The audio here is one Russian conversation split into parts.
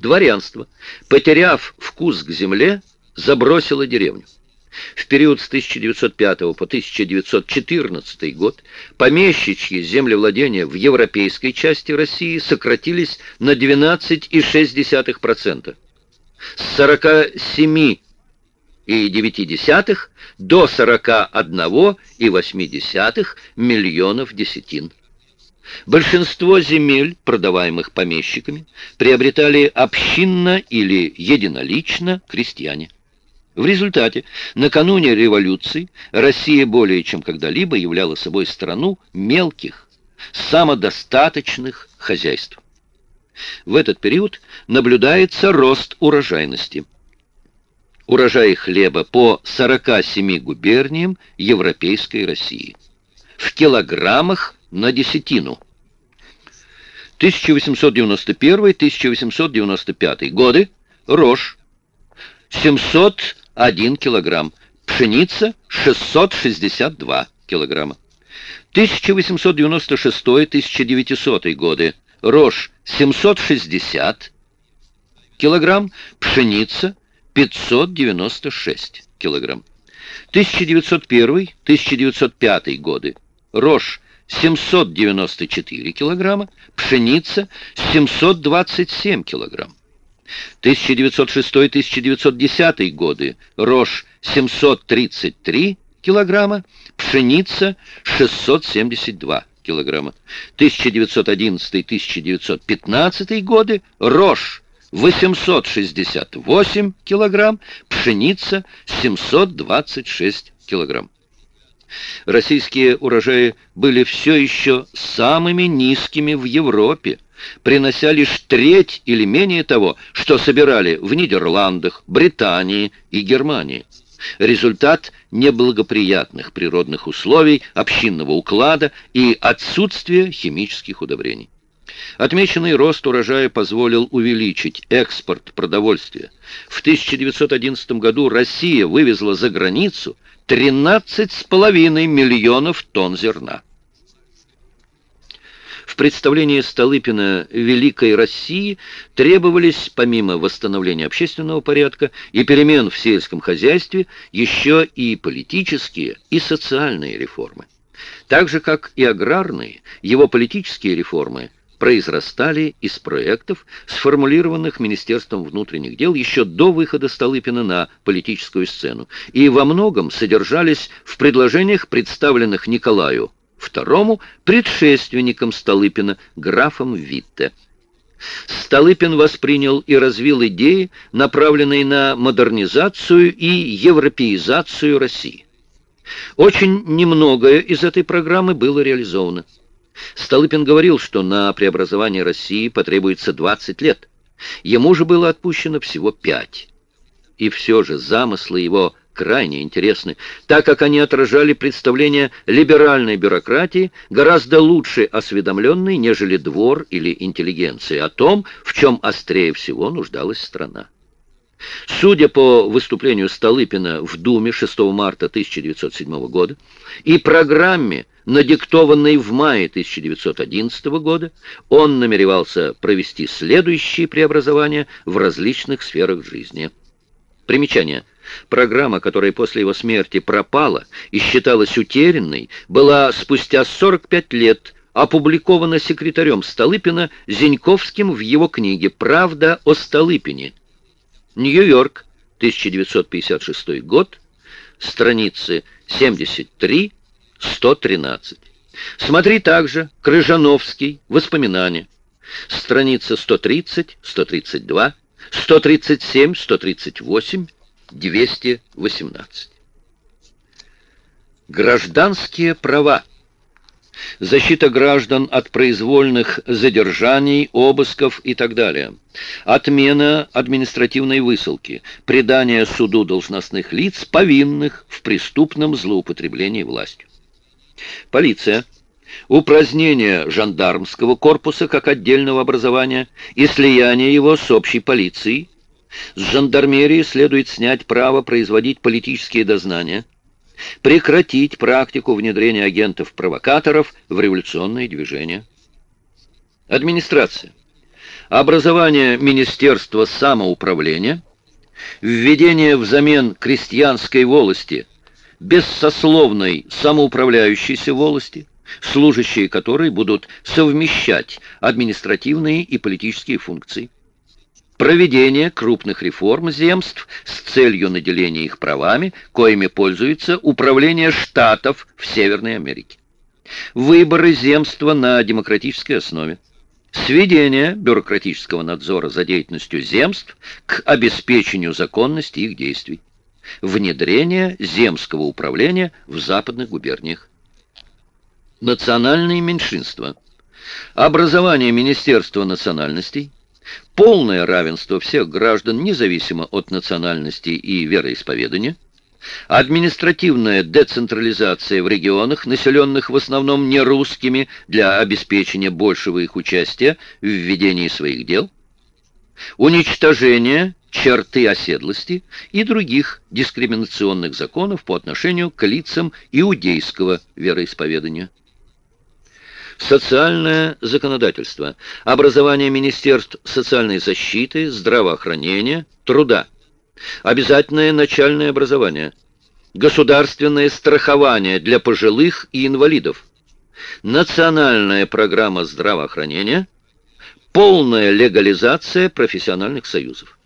Дворянство, потеряв вкус к земле, забросило деревню. В период с 1905 по 1914 год помещичьи землевладения в европейской части России сократились на 12,6%. С 47,9 до 41,8 миллионов десятин. Большинство земель, продаваемых помещиками, приобретали общинно или единолично крестьяне. В результате, накануне революции, Россия более чем когда-либо являла собой страну мелких, самодостаточных хозяйств. В этот период наблюдается рост урожайности. Урожай хлеба по 47 губерниям Европейской России. В килограммах на десятину. 1891-1895 годы. Рожь. 701 килограмм. Пшеница 662 килограмма. 1896-1900 годы. Рожь 760 килограмм. Пшеница 596 килограмм. 1901-1905 годы. Рожь 794 килограмма, пшеница 727 килограмм. 1906-1910 годы рожь 733 килограмма, пшеница 672 килограмма. 1911-1915 годы рожь 868 килограмм, пшеница 726 килограмм. Российские урожаи были все еще самыми низкими в Европе, принося лишь треть или менее того, что собирали в Нидерландах, Британии и Германии. Результат неблагоприятных природных условий, общинного уклада и отсутствия химических удобрений. Отмеченный рост урожая позволил увеличить экспорт продовольствия. В 1911 году Россия вывезла за границу 13,5 миллионов тонн зерна. В представлении Столыпина «Великой России» требовались, помимо восстановления общественного порядка и перемен в сельском хозяйстве, еще и политические и социальные реформы. Так же, как и аграрные, его политические реформы произрастали из проектов, сформулированных Министерством внутренних дел еще до выхода Столыпина на политическую сцену, и во многом содержались в предложениях, представленных Николаю II, предшественником Столыпина, графом Витте. Столыпин воспринял и развил идеи, направленные на модернизацию и европеизацию России. Очень немногое из этой программы было реализовано. Столыпин говорил, что на преобразование России потребуется 20 лет. Ему же было отпущено всего 5. И все же замыслы его крайне интересны, так как они отражали представления либеральной бюрократии, гораздо лучше осведомленной, нежели двор или интеллигенция, о том, в чем острее всего нуждалась страна. Судя по выступлению Столыпина в Думе 6 марта 1907 года и программе, надиктованной в мае 1911 года, он намеревался провести следующие преобразования в различных сферах жизни. Примечание. Программа, которая после его смерти пропала и считалась утерянной, была спустя 45 лет опубликована секретарем Столыпина Зеньковским в его книге «Правда о Столыпине», Нью-Йорк, 1956 год, страницы 73-113. Смотри также Крыжановский, воспоминания, страница 130, 132, 137, 138, 218. Гражданские права защита граждан от произвольных задержаний, обысков и так далее, отмена административной высылки, предание суду должностных лиц, повинных в преступном злоупотреблении властью. Полиция. Упразднение жандармского корпуса как отдельного образования и слияние его с общей полицией. С жандармерии следует снять право производить политические дознания – прекратить практику внедрения агентов-провокаторов в революционные движения. Администрация. образование Министерства самоуправления, введение взамен крестьянской волости бессословной самоуправляющейся волости, служащие которой будут совмещать административные и политические функции, проведение крупных реформ земств с целью наделения их правами, коими пользуется управление штатов в Северной Америке, выборы земства на демократической основе, сведение бюрократического надзора за деятельностью земств к обеспечению законности их действий, внедрение земского управления в западных губерниях. Национальные меньшинства. Образование Министерства национальностей. Полное равенство всех граждан, независимо от национальности и вероисповедания. Административная децентрализация в регионах, населенных в основном нерусскими, для обеспечения большего их участия в ведении своих дел. Уничтожение черты оседлости и других дискриминационных законов по отношению к лицам иудейского вероисповедания. Социальное законодательство. Образование Министерств социальной защиты, здравоохранения, труда. Обязательное начальное образование. Государственное страхование для пожилых и инвалидов. Национальная программа здравоохранения. Полная легализация профессиональных союзов.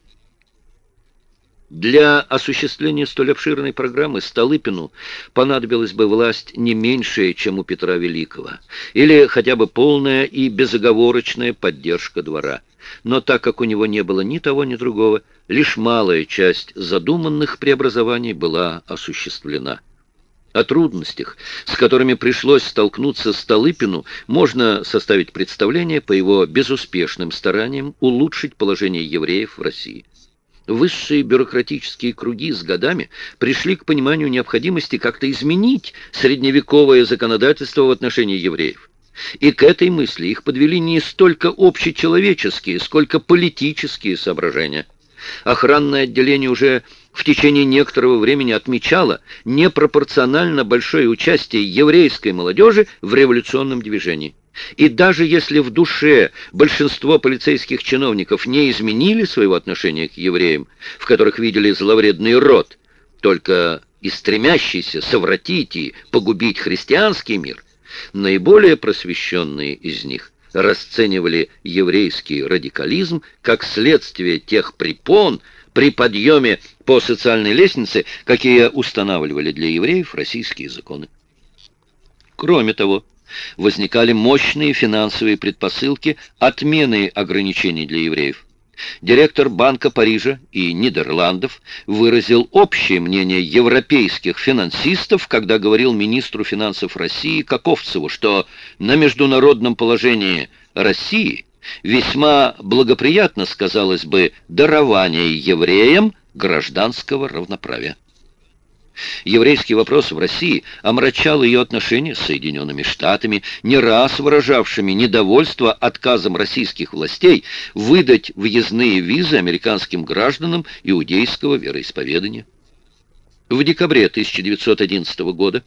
Для осуществления столь обширной программы Столыпину понадобилась бы власть не меньшая, чем у Петра Великого, или хотя бы полная и безоговорочная поддержка двора. Но так как у него не было ни того, ни другого, лишь малая часть задуманных преобразований была осуществлена. О трудностях, с которыми пришлось столкнуться Столыпину, можно составить представление по его безуспешным стараниям улучшить положение евреев в России. Высшие бюрократические круги с годами пришли к пониманию необходимости как-то изменить средневековое законодательство в отношении евреев. И к этой мысли их подвели не столько общечеловеческие, сколько политические соображения. Охранное отделение уже в течение некоторого времени отмечало непропорционально большое участие еврейской молодежи в революционном движении. И даже если в душе большинство полицейских чиновников не изменили своего отношения к евреям, в которых видели зловредный род, только и стремящийся совратить и погубить христианский мир, наиболее просвещенные из них расценивали еврейский радикализм как следствие тех препон при подъеме по социальной лестнице, какие устанавливали для евреев российские законы. Кроме того, возникали мощные финансовые предпосылки отмены ограничений для евреев. Директор Банка Парижа и Нидерландов выразил общее мнение европейских финансистов, когда говорил министру финансов России Каковцеву, что на международном положении России весьма благоприятно сказалось бы дарование евреям гражданского равноправия. Еврейский вопрос в России омрачал ее отношения с Соединенными Штатами, не раз выражавшими недовольство отказом российских властей выдать въездные визы американским гражданам иудейского вероисповедания. В декабре 1911 года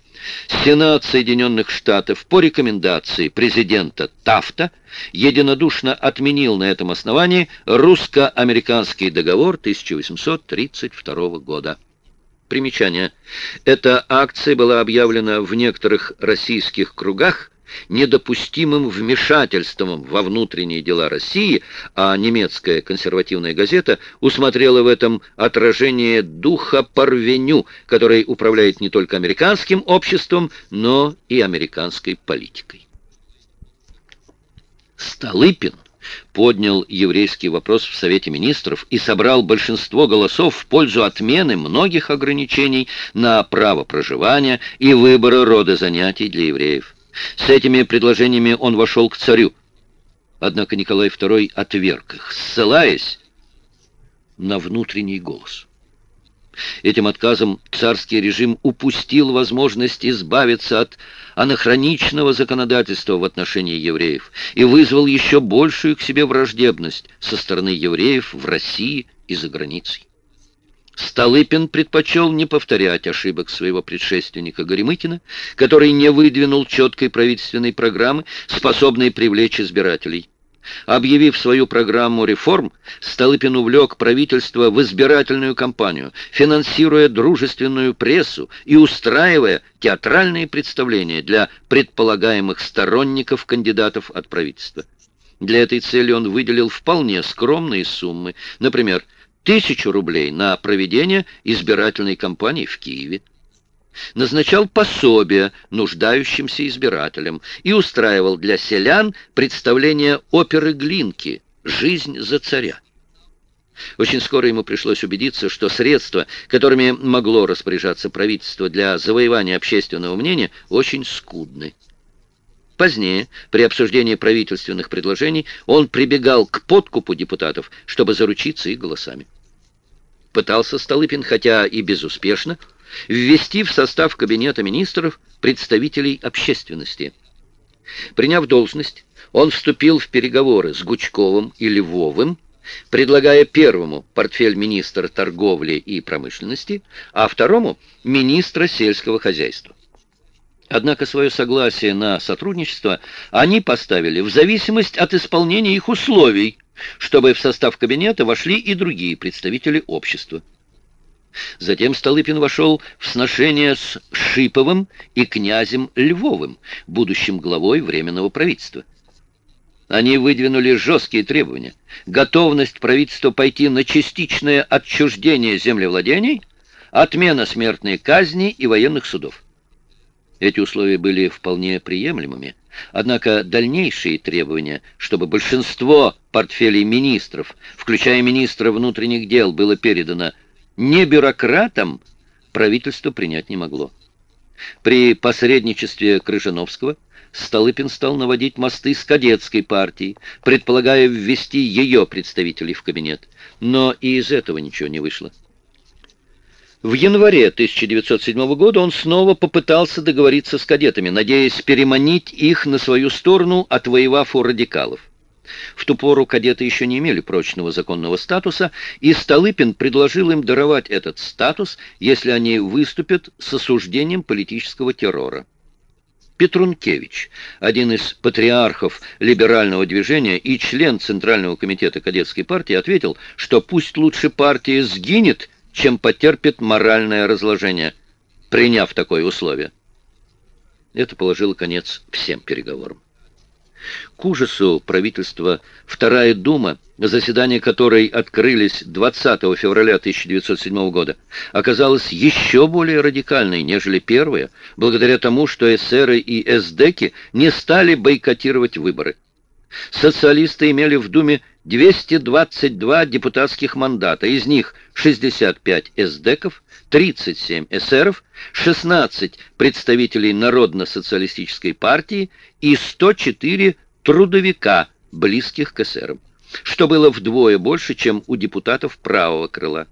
Сенат Соединенных Штатов по рекомендации президента Тафта единодушно отменил на этом основании русско-американский договор 1832 года. Примечание. Эта акция была объявлена в некоторых российских кругах недопустимым вмешательством во внутренние дела России, а немецкая консервативная газета усмотрела в этом отражение духа Парвеню, который управляет не только американским обществом, но и американской политикой. Столыпин поднял еврейский вопрос в Совете Министров и собрал большинство голосов в пользу отмены многих ограничений на право проживания и выбора рода занятий для евреев. С этими предложениями он вошел к царю. Однако Николай II отверг их, ссылаясь на внутренний голос. Этим отказом царский режим упустил возможность избавиться от анахроничного законодательства в отношении евреев и вызвал еще большую к себе враждебность со стороны евреев в России и за границей. Столыпин предпочел не повторять ошибок своего предшественника Горемыкина, который не выдвинул четкой правительственной программы, способной привлечь избирателей. Объявив свою программу реформ, Столыпин увлек правительство в избирательную кампанию, финансируя дружественную прессу и устраивая театральные представления для предполагаемых сторонников кандидатов от правительства. Для этой цели он выделил вполне скромные суммы, например, тысячу рублей на проведение избирательной кампании в Киеве назначал пособия нуждающимся избирателям и устраивал для селян представление оперы Глинки «Жизнь за царя». Очень скоро ему пришлось убедиться, что средства, которыми могло распоряжаться правительство для завоевания общественного мнения, очень скудны. Позднее, при обсуждении правительственных предложений, он прибегал к подкупу депутатов, чтобы заручиться их голосами. Пытался Столыпин, хотя и безуспешно, ввести в состав Кабинета министров представителей общественности. Приняв должность, он вступил в переговоры с Гучковым и Львовым, предлагая первому портфель министра торговли и промышленности, а второму – министра сельского хозяйства. Однако свое согласие на сотрудничество они поставили в зависимость от исполнения их условий, чтобы в состав кабинета вошли и другие представители общества. Затем Столыпин вошел в сношение с Шиповым и князем Львовым, будущим главой Временного правительства. Они выдвинули жесткие требования. Готовность правительства пойти на частичное отчуждение землевладений, отмена смертной казни и военных судов. Эти условия были вполне приемлемыми. Однако дальнейшие требования, чтобы большинство портфелей министров, включая министра внутренних дел, было передано не бюрократам правительство принять не могло. При посредничестве Крыжановского Столыпин стал наводить мосты с кадетской партией, предполагая ввести ее представителей в кабинет. Но и из этого ничего не вышло. В январе 1907 года он снова попытался договориться с кадетами, надеясь переманить их на свою сторону, отвоевав у радикалов. В ту пору кадеты еще не имели прочного законного статуса, и Столыпин предложил им даровать этот статус, если они выступят с осуждением политического террора. Петрункевич, один из патриархов либерального движения и член Центрального комитета кадетской партии, ответил, что пусть лучше партия сгинет, чем потерпит моральное разложение, приняв такое условие. Это положило конец всем переговорам. К ужасу правительства Вторая Дума, заседания которой открылись 20 февраля 1907 года, оказалась еще более радикальной, нежели первая, благодаря тому, что эсеры и эсдеки не стали бойкотировать выборы. Социалисты имели в Думе 222 депутатских мандата, из них 65 эсдеков, 37 эсеров, 16 представителей Народно-социалистической партии и 104 трудовика, близких к эсерам, что было вдвое больше, чем у депутатов правого крыла.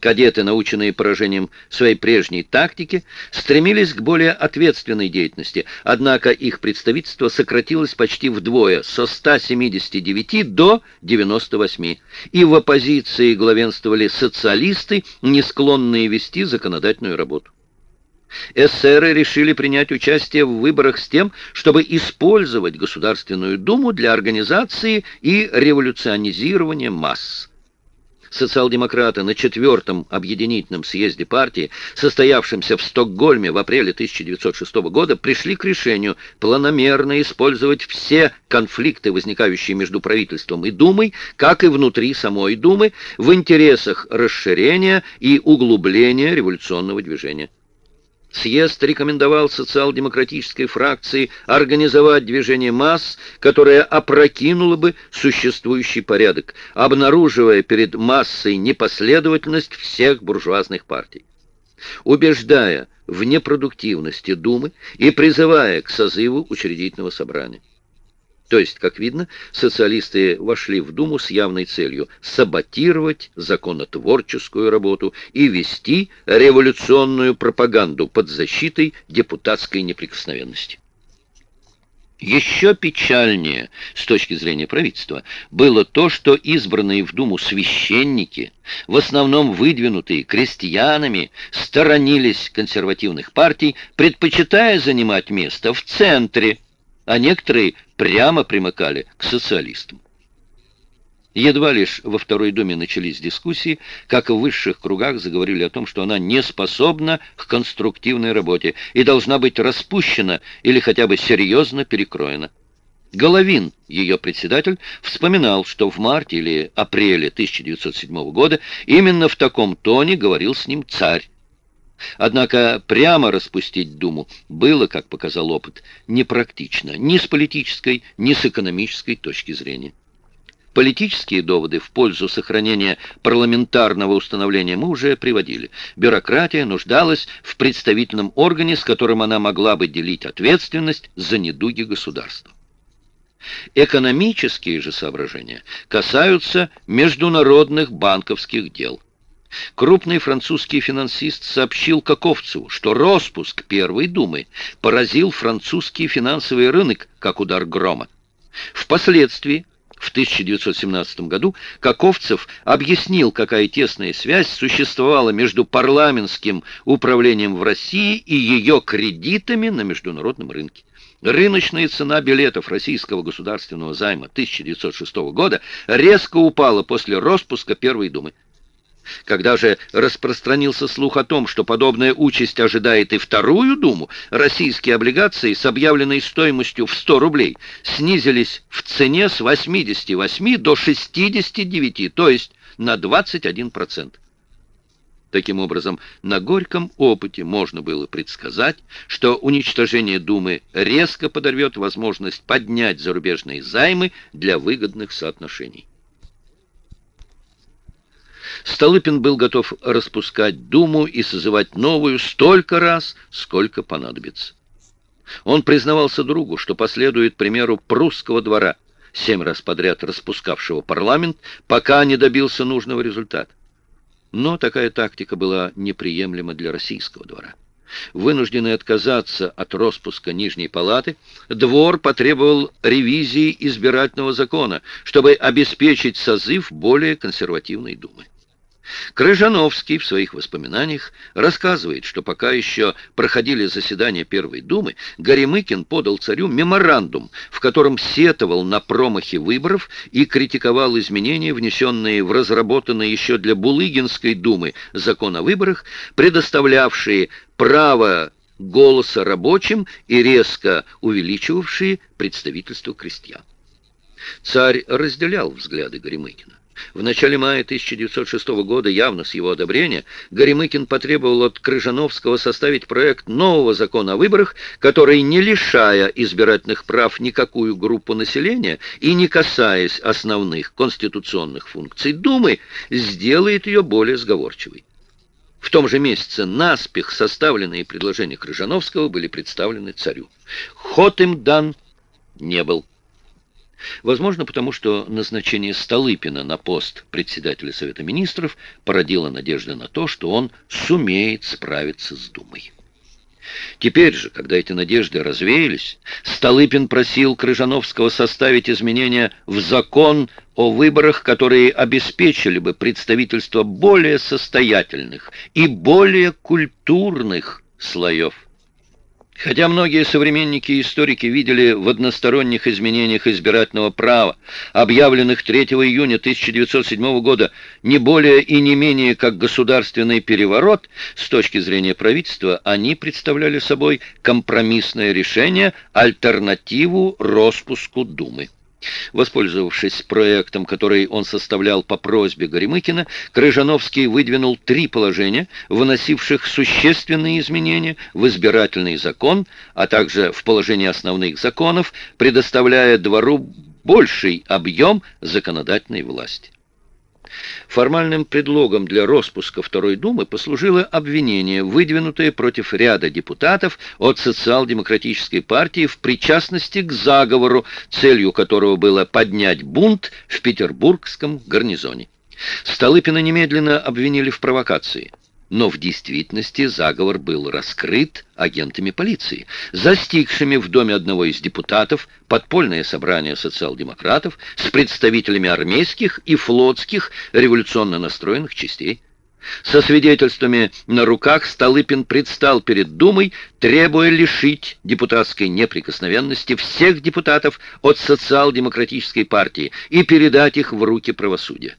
Кадеты, наученные поражением своей прежней тактики, стремились к более ответственной деятельности, однако их представительство сократилось почти вдвое, со 179 до 98, и в оппозиции главенствовали социалисты, не склонные вести законодательную работу. Эсеры решили принять участие в выборах с тем, чтобы использовать Государственную Думу для организации и революционизирования масс социал-демократы на четвертом объединительном съезде партии, состоявшемся в Стокгольме в апреле 1906 года, пришли к решению планомерно использовать все конфликты, возникающие между правительством и Думой, как и внутри самой Думы, в интересах расширения и углубления революционного движения. Съезд рекомендовал социал-демократической фракции организовать движение масс, которое опрокинуло бы существующий порядок, обнаруживая перед массой непоследовательность всех буржуазных партий. Убеждая в непродуктивности Думы и призывая к созыву учредительного собрания. То есть, как видно, социалисты вошли в Думу с явной целью саботировать законотворческую работу и вести революционную пропаганду под защитой депутатской неприкосновенности. Еще печальнее с точки зрения правительства было то, что избранные в Думу священники, в основном выдвинутые крестьянами, сторонились консервативных партий, предпочитая занимать место в центре, а некоторые прямо примыкали к социалистам. Едва лишь во Второй Думе начались дискуссии, как в высших кругах заговорили о том, что она не способна к конструктивной работе и должна быть распущена или хотя бы серьезно перекроена. Головин, ее председатель, вспоминал, что в марте или апреле 1907 года именно в таком тоне говорил с ним царь. Однако прямо распустить Думу было, как показал опыт, непрактично ни с политической, ни с экономической точки зрения. Политические доводы в пользу сохранения парламентарного установления мы уже приводили. Бюрократия нуждалась в представительном органе, с которым она могла бы делить ответственность за недуги государства. Экономические же соображения касаются международных банковских дел. Крупный французский финансист сообщил Каковцеву, что распуск Первой Думы поразил французский финансовый рынок, как удар грома. Впоследствии в 1917 году Каковцев объяснил, какая тесная связь существовала между парламентским управлением в России и ее кредитами на международном рынке. Рыночная цена билетов российского государственного займа 1906 года резко упала после распуска Первой Думы. Когда же распространился слух о том, что подобная участь ожидает и Вторую Думу, российские облигации с объявленной стоимостью в 100 рублей снизились в цене с 88 до 69, то есть на 21%. Таким образом, на горьком опыте можно было предсказать, что уничтожение Думы резко подорвет возможность поднять зарубежные займы для выгодных соотношений. Столыпин был готов распускать Думу и созывать новую столько раз, сколько понадобится. Он признавался другу, что последует примеру прусского двора, семь раз подряд распускавшего парламент, пока не добился нужного результата. Но такая тактика была неприемлема для российского двора. Вынужденный отказаться от распуска Нижней Палаты, двор потребовал ревизии избирательного закона, чтобы обеспечить созыв более консервативной Думы. Крыжановский в своих воспоминаниях рассказывает, что пока еще проходили заседания Первой Думы, Горемыкин подал царю меморандум, в котором сетовал на промахи выборов и критиковал изменения, внесенные в разработанный еще для Булыгинской Думы закон о выборах, предоставлявшие право голоса рабочим и резко увеличивавшие представительство крестьян. Царь разделял взгляды Горемыкина. В начале мая 1906 года, явно с его одобрения, Горемыкин потребовал от Крыжановского составить проект нового закона о выборах, который, не лишая избирательных прав никакую группу населения и не касаясь основных конституционных функций Думы, сделает ее более сговорчивой. В том же месяце наспех составленные предложения Крыжановского были представлены царю. Ход им дан не был. Возможно, потому что назначение Столыпина на пост председателя Совета Министров породило надежды на то, что он сумеет справиться с Думой. Теперь же, когда эти надежды развеялись, Столыпин просил Крыжановского составить изменения в закон о выборах, которые обеспечили бы представительство более состоятельных и более культурных слоев Хотя многие современники и историки видели в односторонних изменениях избирательного права, объявленных 3 июня 1907 года, не более и не менее как государственный переворот, с точки зрения правительства они представляли собой компромиссное решение, альтернативу распуску Думы. Воспользовавшись проектом, который он составлял по просьбе Горемыкина, Крыжановский выдвинул три положения, выносивших существенные изменения в избирательный закон, а также в положение основных законов, предоставляя двору больший объем законодательной власти. Формальным предлогом для распуска Второй Думы послужило обвинение, выдвинутое против ряда депутатов от социал-демократической партии в причастности к заговору, целью которого было поднять бунт в петербургском гарнизоне. Столыпина немедленно обвинили в провокации – но в действительности заговор был раскрыт агентами полиции, застигшими в доме одного из депутатов подпольное собрание социал-демократов с представителями армейских и флотских революционно настроенных частей. Со свидетельствами на руках Столыпин предстал перед Думой, требуя лишить депутатской неприкосновенности всех депутатов от социал-демократической партии и передать их в руки правосудия.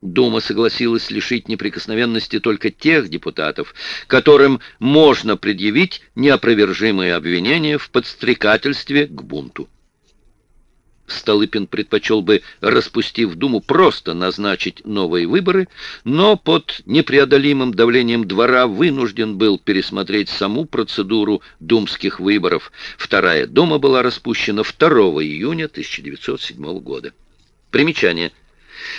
Дума согласилась лишить неприкосновенности только тех депутатов, которым можно предъявить неопровержимые обвинения в подстрекательстве к бунту. Столыпин предпочел бы, распустив Думу, просто назначить новые выборы, но под непреодолимым давлением двора вынужден был пересмотреть саму процедуру думских выборов. Вторая Дума была распущена 2 июня 1907 года. Примечание.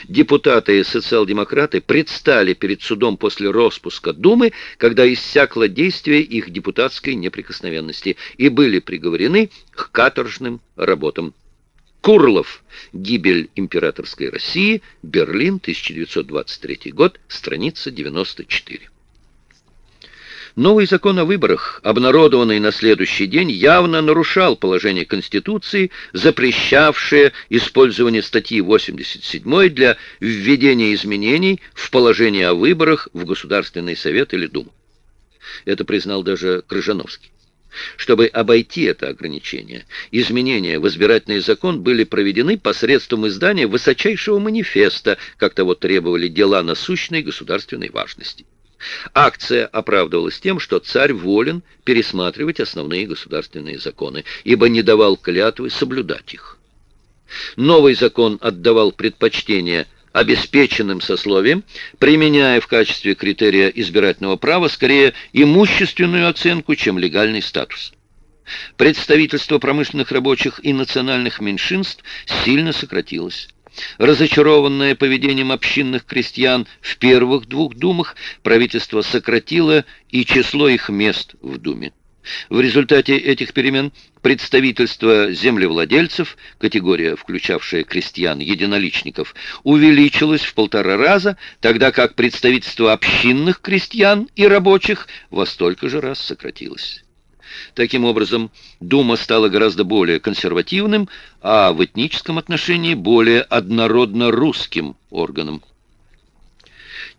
Депутаты и социал-демократы предстали перед судом после распуска Думы, когда иссякло действие их депутатской неприкосновенности, и были приговорены к каторжным работам. Курлов. Гибель императорской России. Берлин, 1923 год. Страница 94. Новый закон о выборах, обнародованный на следующий день, явно нарушал положение Конституции, запрещавшее использование статьи 87 для введения изменений в положение о выборах в Государственный Совет или Думу. Это признал даже Крыжановский. Чтобы обойти это ограничение, изменения в избирательный закон были проведены посредством издания высочайшего манифеста, как того требовали дела насущной государственной важности. Акция оправдывалась тем, что царь волен пересматривать основные государственные законы, ибо не давал клятвы соблюдать их. Новый закон отдавал предпочтение – обеспеченным сословием, применяя в качестве критерия избирательного права скорее имущественную оценку, чем легальный статус. Представительство промышленных рабочих и национальных меньшинств сильно сократилось. Разочарованное поведением общинных крестьян в первых двух думах, правительство сократило и число их мест в думе. В результате этих перемен представительство землевладельцев, категория, включавшая крестьян-единоличников, увеличилось в полтора раза, тогда как представительство общинных крестьян и рабочих во столько же раз сократилось. Таким образом, Дума стала гораздо более консервативным, а в этническом отношении более однородно русским органом.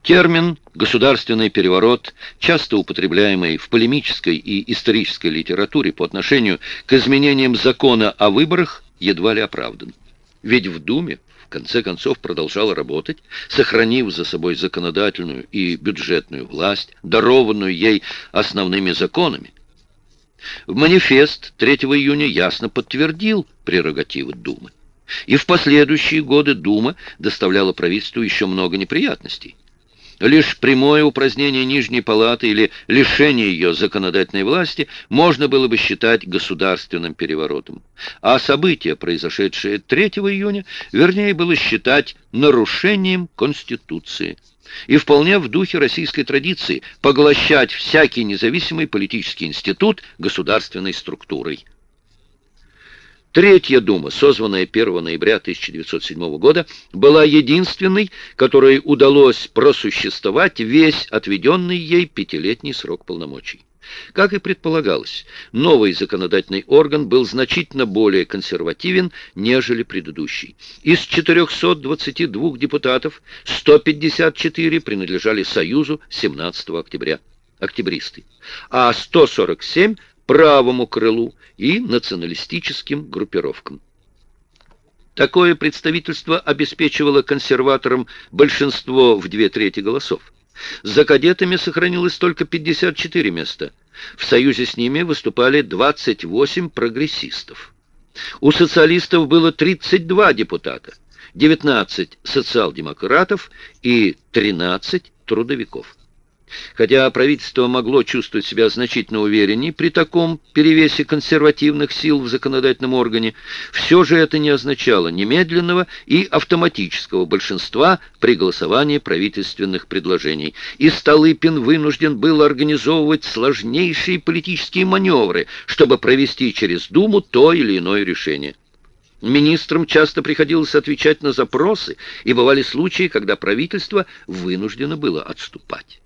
Термин «государственный переворот», часто употребляемый в полемической и исторической литературе по отношению к изменениям закона о выборах, едва ли оправдан. Ведь в Думе в конце концов продолжала работать, сохранив за собой законодательную и бюджетную власть, дарованную ей основными законами. В манифест 3 июня ясно подтвердил прерогативы Думы. И в последующие годы Дума доставляла правительству еще много неприятностей. Лишь прямое упразднение Нижней Палаты или лишение ее законодательной власти можно было бы считать государственным переворотом. А события, произошедшие 3 июня, вернее было считать нарушением Конституции. И вполне в духе российской традиции поглощать всякий независимый политический институт государственной структурой. Третья Дума, созванная 1 ноября 1907 года, была единственной, которой удалось просуществовать весь отведенный ей пятилетний срок полномочий. Как и предполагалось, новый законодательный орган был значительно более консервативен, нежели предыдущий. Из 422 депутатов 154 принадлежали Союзу 17 октября, октябристы, а 147 правому крылу и националистическим группировкам. Такое представительство обеспечивало консерваторам большинство в две трети голосов. За кадетами сохранилось только 54 места. В союзе с ними выступали 28 прогрессистов. У социалистов было 32 депутата, 19 социал-демократов и 13 трудовиков. Хотя правительство могло чувствовать себя значительно увереннее при таком перевесе консервативных сил в законодательном органе, все же это не означало немедленного и автоматического большинства при голосовании правительственных предложений. И Столыпин вынужден был организовывать сложнейшие политические маневры, чтобы провести через Думу то или иное решение. Министрам часто приходилось отвечать на запросы, и бывали случаи, когда правительство вынуждено было отступать.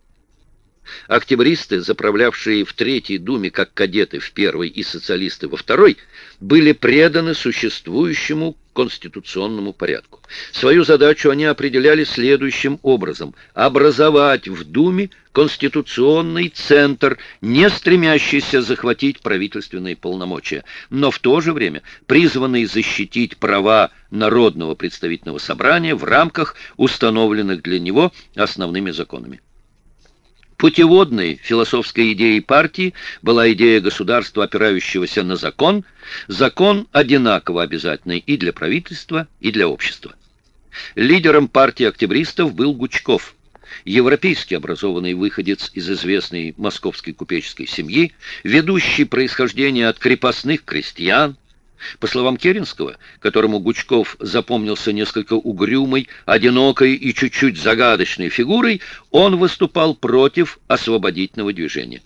Октябристы, заправлявшие в Третьей Думе как кадеты в первой и социалисты во второй, были преданы существующему конституционному порядку. Свою задачу они определяли следующим образом – образовать в Думе конституционный центр, не стремящийся захватить правительственные полномочия, но в то же время призванный защитить права Народного представительного собрания в рамках установленных для него основными законами. Путеводной философской идеей партии была идея государства, опирающегося на закон, закон одинаково обязательный и для правительства, и для общества. Лидером партии октябристов был Гучков, европейский образованный выходец из известной московской купеческой семьи, ведущий происхождение от крепостных крестьян, по словам Керенского, которому Гучков запомнился несколько угрюмой, одинокой и чуть-чуть загадочной фигурой, он выступал против освободительного движения.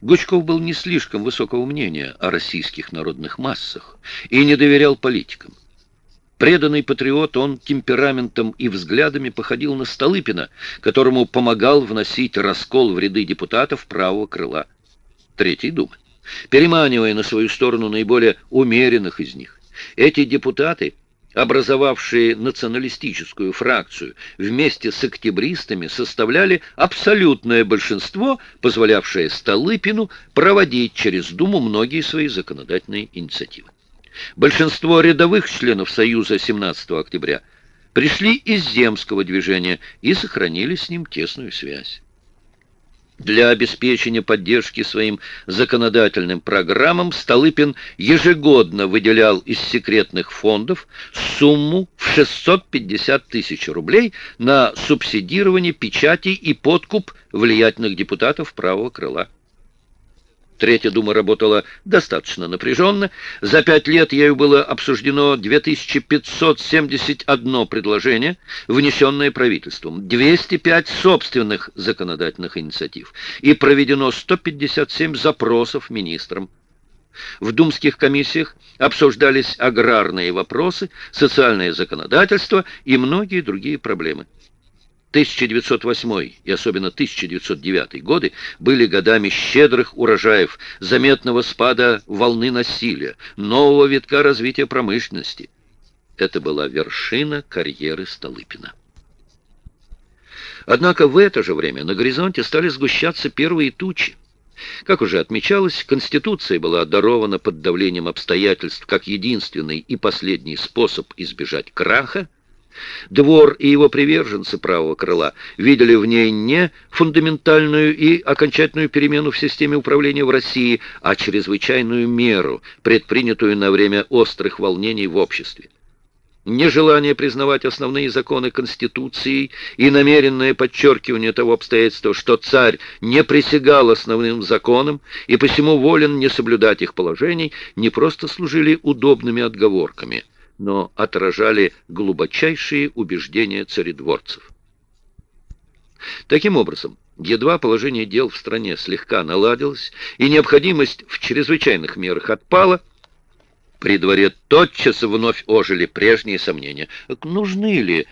Гучков был не слишком высокого мнения о российских народных массах и не доверял политикам. Преданный патриот, он темпераментом и взглядами походил на Столыпина, которому помогал вносить раскол в ряды депутатов правого крыла Третьей Думы переманивая на свою сторону наиболее умеренных из них. Эти депутаты, образовавшие националистическую фракцию, вместе с октябристами составляли абсолютное большинство, позволявшее Столыпину проводить через Думу многие свои законодательные инициативы. Большинство рядовых членов Союза 17 октября пришли из земского движения и сохранили с ним тесную связь. Для обеспечения поддержки своим законодательным программам Столыпин ежегодно выделял из секретных фондов сумму в 650 тысяч рублей на субсидирование печати и подкуп влиятельных депутатов правого крыла. Третья дума работала достаточно напряженно. За пять лет ею было обсуждено 2571 предложение, внесенное правительством, 205 собственных законодательных инициатив и проведено 157 запросов министрам. В думских комиссиях обсуждались аграрные вопросы, социальное законодательство и многие другие проблемы. 1908 и особенно 1909 годы были годами щедрых урожаев, заметного спада волны насилия, нового витка развития промышленности. Это была вершина карьеры Столыпина. Однако в это же время на горизонте стали сгущаться первые тучи. Как уже отмечалось, Конституция была дарована под давлением обстоятельств как единственный и последний способ избежать краха, Двор и его приверженцы правого крыла видели в ней не фундаментальную и окончательную перемену в системе управления в России, а чрезвычайную меру, предпринятую на время острых волнений в обществе. Нежелание признавать основные законы Конституции и намеренное подчеркивание того обстоятельства, что царь не присягал основным законам и посему волен не соблюдать их положений, не просто служили удобными отговорками – но отражали глубочайшие убеждения царедворцев. Таким образом, едва положение дел в стране слегка наладилось и необходимость в чрезвычайных мерах отпала, при дворе тотчас вновь ожили прежние сомнения. Нужны ли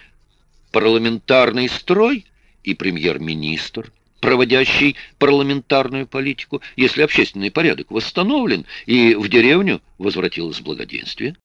парламентарный строй и премьер-министр, проводящий парламентарную политику, если общественный порядок восстановлен и в деревню возвратилось благоденствие?